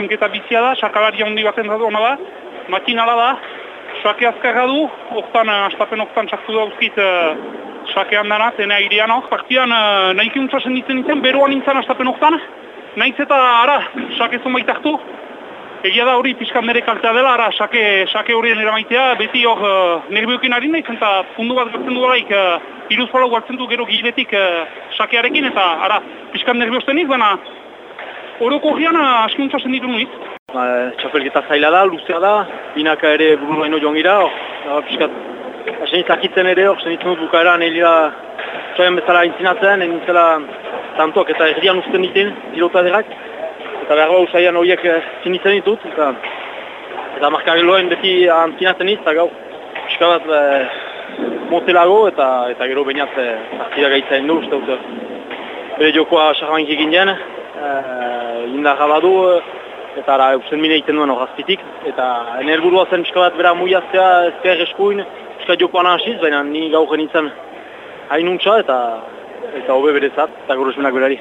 zinketa bizia da, sakalari handi baten zatu hona da, makinala da, sake azkarra du, oktan, astapen oktan txartu dauzkit uh, sakean dana, zena irian hor. Partian uh, nahi kiuntza senditzen nintzen, beruan nintzen astapen oktan, nahiz eta ara, sake zonbait hartu, Egia da hori pixkan nire kaltea dela, ara, sake, sake horien eramaitea, beti hor uh, nerviokin ari nahi, eta fundu bat gartzen du galaik, uh, iruz palau gartzen du gero giletik uh, sakearekin, eta ara, pixkan nerviozten niz, baina horoko horrean uh, askuntza senditu nuiz. Ba, txapelketa zaila da, luzea da, binaka ere buru baino joan gira, piskat, asen izakitzen ere, hor, zen dut bukaera, nahi lira, txoien bezala intzinatzen, egin zela tantoak eta erdian usten ditin, pilota derrak, eta behar bau zaian horiek zinitzen ditut, eta, eta markageloen beti antzinatzen iz, eta gau, piskat bat, e, motelago, eta, eta gero bainat, e, partida gaitzain du, uste dut, bere jokoa sarbaink egin jen, e, indarra badu, eta ara eusen mine egiten duen horazpitik, eta enerburua zen pixka bat bera muiaztea ezker eskuin, pixka jokoan hasiz, baina ni gau genintzen hainuntza eta eta hobe berezat, eta gurusmenak berari.